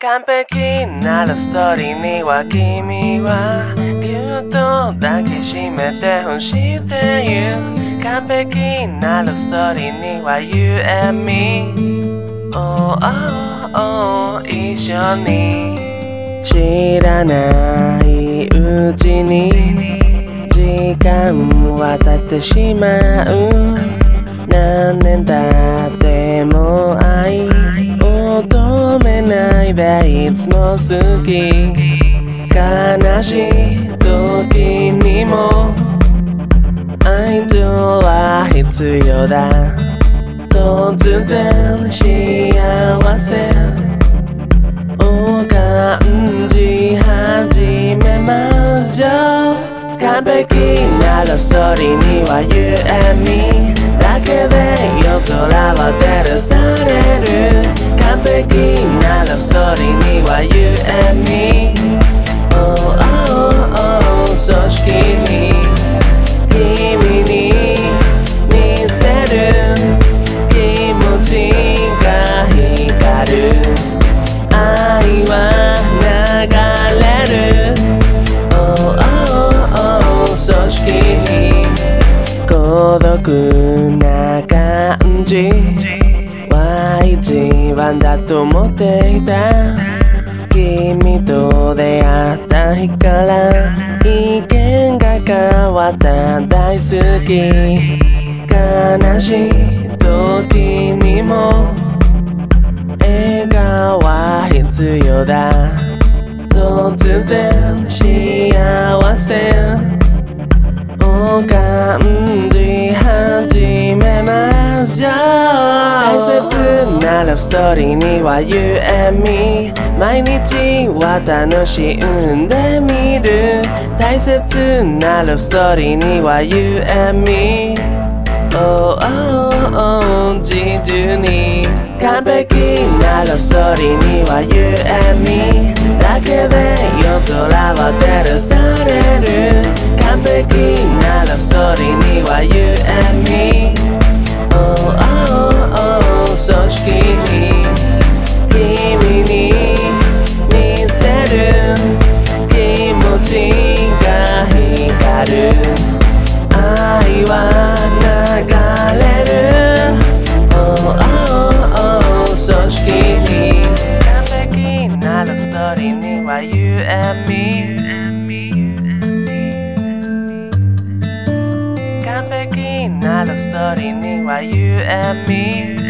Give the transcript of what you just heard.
完璧なラストーリーには君はぎゅっと抱きしめて欲しいってゆ完璧なラストーリーには You and me Oh oh oh 一緒に。知らないうちに時間は経ってしまう。いつも好き。悲しい時にも。愛情は必要だ。突然幸せ。を感じ始めますよ。完璧なラストーリーには You and me だけで夜空は照らされる。完璧なラストーリー。孤独な感じ。は一番だと思っていた君と出会った日から意見が変わった大好き。悲しい時にも笑顔は必要だ。突然幸せ。切なラブストーリーには You and me 毎日は楽しんでみる。大切なラブストーリーには You and me Oh oh oh 自由に。完璧なラブストーリーには You and me なラブストーリーには You and me? 完璧なラブストーリーには You and me?